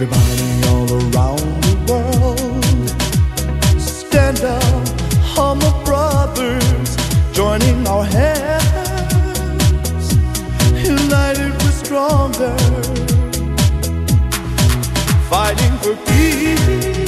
Everybody all around the world, stand up, Hummer brothers, joining our hands. United we're stronger, fighting for peace.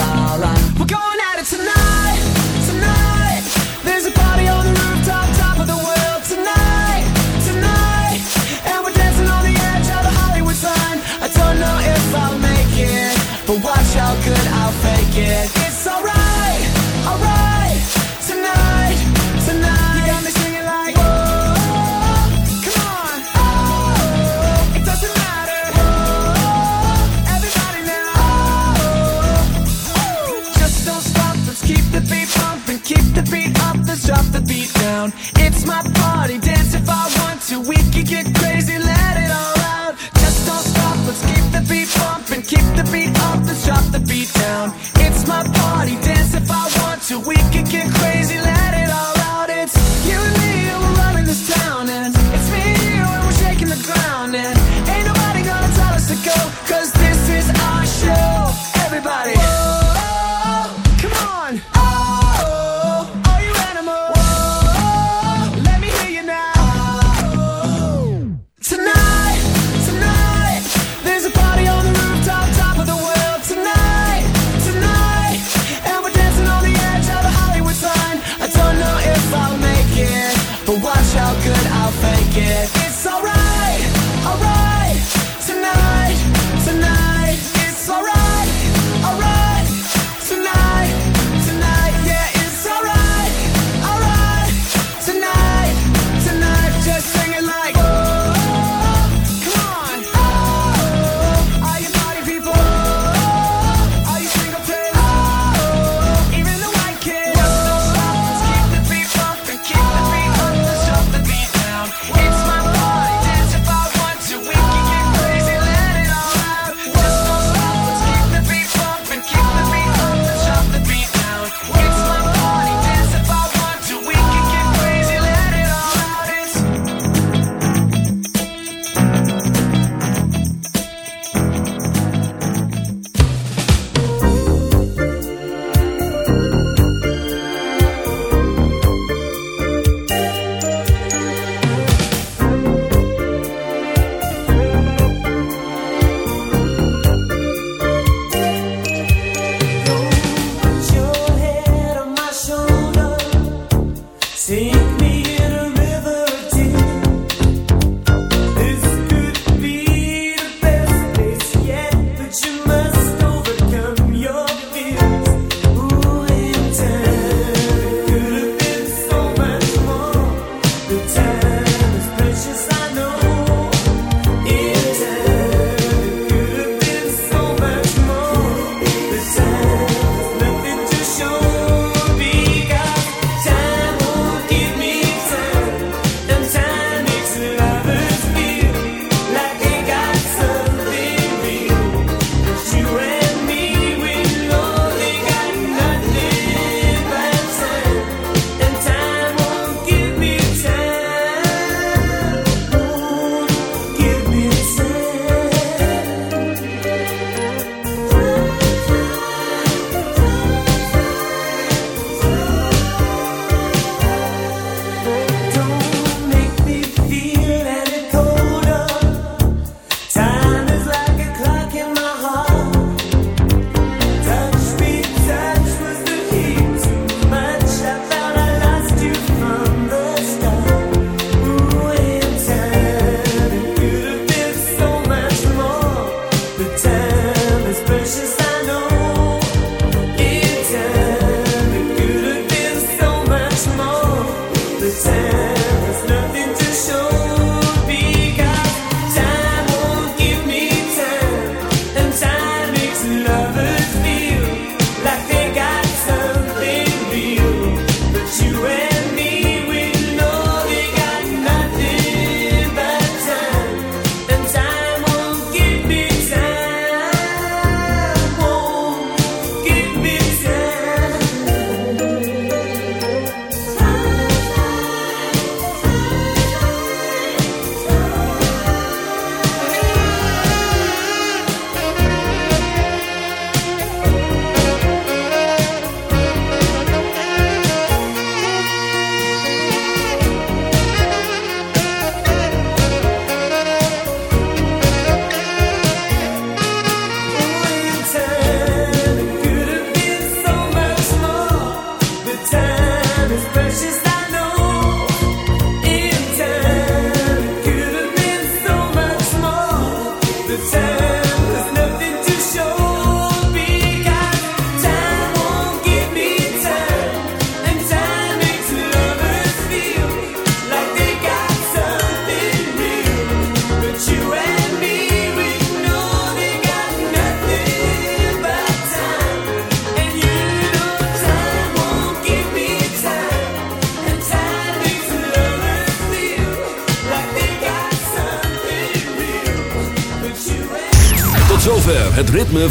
how good I'll fake it.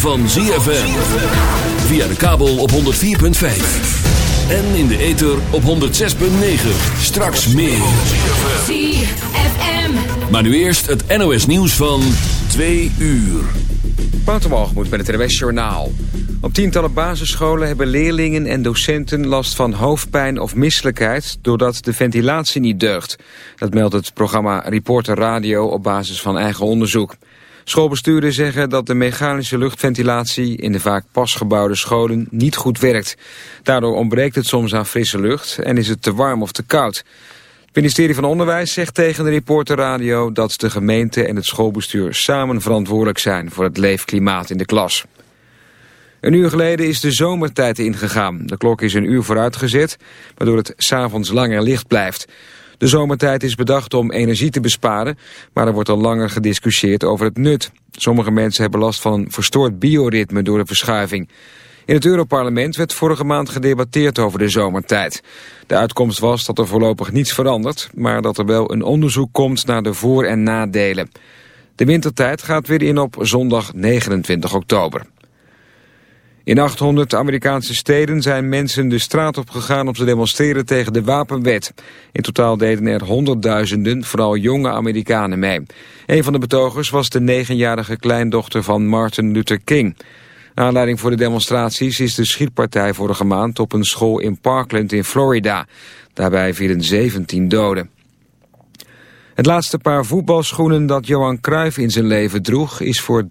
Van ZFM. Via de kabel op 104.5. En in de ether op 106.9. Straks meer. ZFM. Maar nu eerst het NOS nieuws van 2 uur. moet met het NOS Journaal. Op tientallen basisscholen hebben leerlingen en docenten last van hoofdpijn of misselijkheid... doordat de ventilatie niet deugt. Dat meldt het programma Reporter Radio op basis van eigen onderzoek. Schoolbesturen zeggen dat de mechanische luchtventilatie in de vaak pasgebouwde scholen niet goed werkt. Daardoor ontbreekt het soms aan frisse lucht en is het te warm of te koud. Het ministerie van Onderwijs zegt tegen de Reporter Radio dat de gemeente en het schoolbestuur samen verantwoordelijk zijn voor het leefklimaat in de klas. Een uur geleden is de zomertijd ingegaan. De klok is een uur vooruitgezet, waardoor het s'avonds langer licht blijft. De zomertijd is bedacht om energie te besparen, maar er wordt al langer gediscussieerd over het nut. Sommige mensen hebben last van een verstoord bioritme door de verschuiving. In het Europarlement werd vorige maand gedebatteerd over de zomertijd. De uitkomst was dat er voorlopig niets verandert, maar dat er wel een onderzoek komt naar de voor- en nadelen. De wintertijd gaat weer in op zondag 29 oktober. In 800 Amerikaanse steden zijn mensen de straat op gegaan om te demonstreren tegen de wapenwet. In totaal deden er honderdduizenden, vooral jonge Amerikanen mee. Een van de betogers was de negenjarige kleindochter van Martin Luther King. Aanleiding voor de demonstraties is de schietpartij vorige maand op een school in Parkland in Florida. Daarbij vielen 17 doden. Het laatste paar voetbalschoenen dat Johan Cruijff in zijn leven droeg... is voor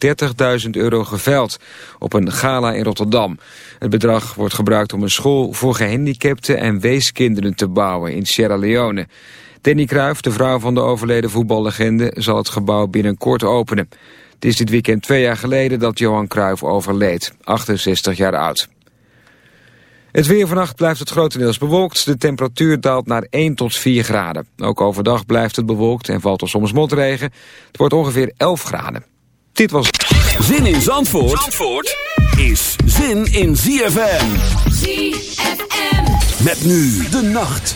30.000 euro geveild op een gala in Rotterdam. Het bedrag wordt gebruikt om een school voor gehandicapten en weeskinderen te bouwen in Sierra Leone. Danny Cruijff, de vrouw van de overleden voetballegende... zal het gebouw binnenkort openen. Het is dit weekend twee jaar geleden dat Johan Cruijff overleed, 68 jaar oud. Het weer vannacht blijft het grotendeels bewolkt. De temperatuur daalt naar 1 tot 4 graden. Ook overdag blijft het bewolkt en valt er soms motregen. Het wordt ongeveer 11 graden. Dit was... Zin in Zandvoort, Zandvoort is zin in ZFM. ZFM. Met nu de nacht.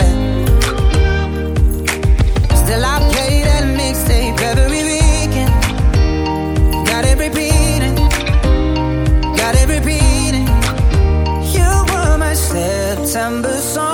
September song,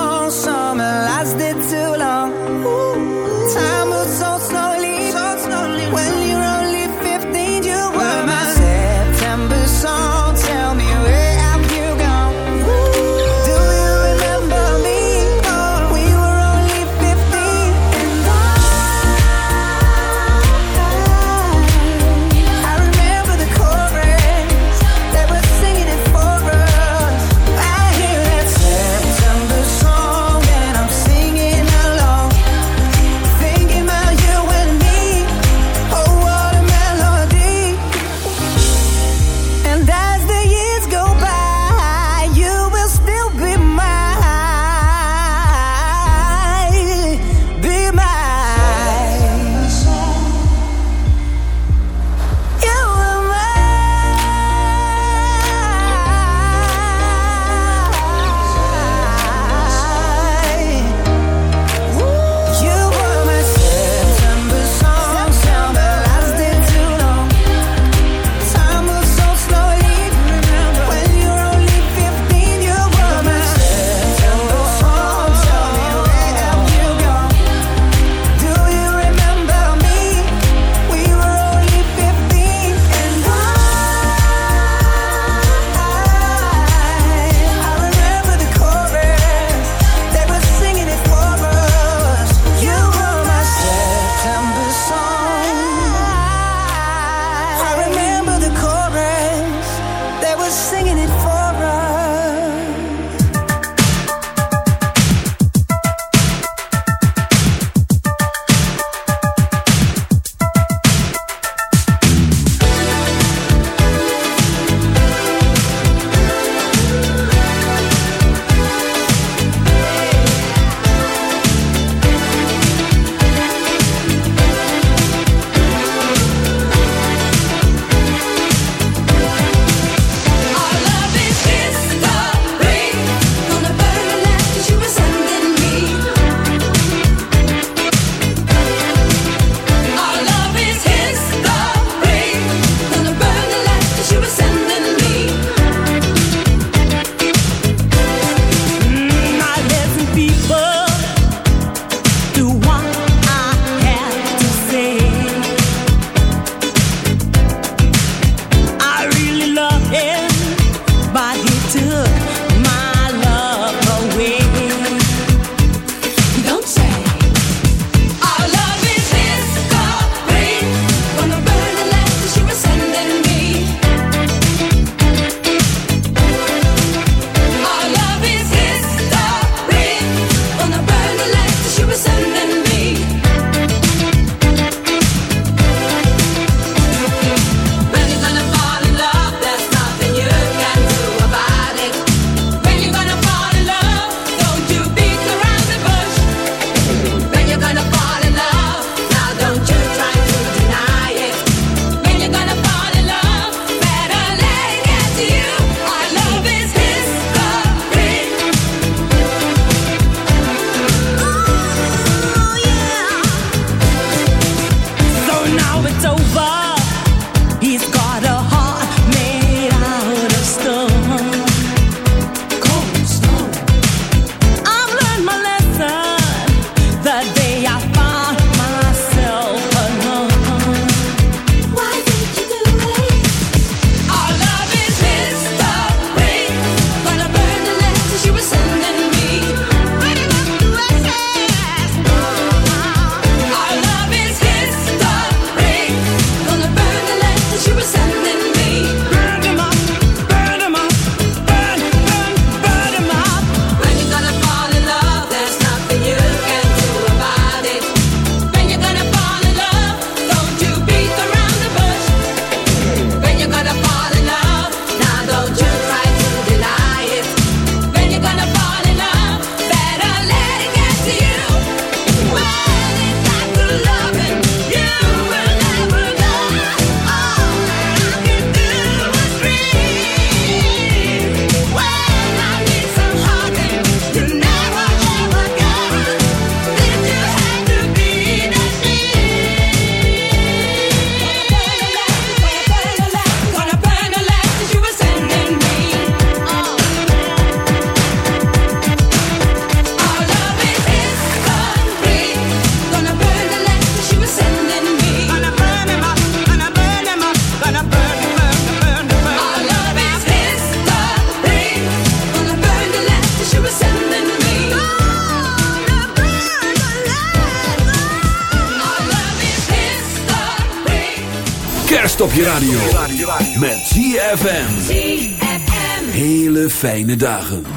fijne dagen.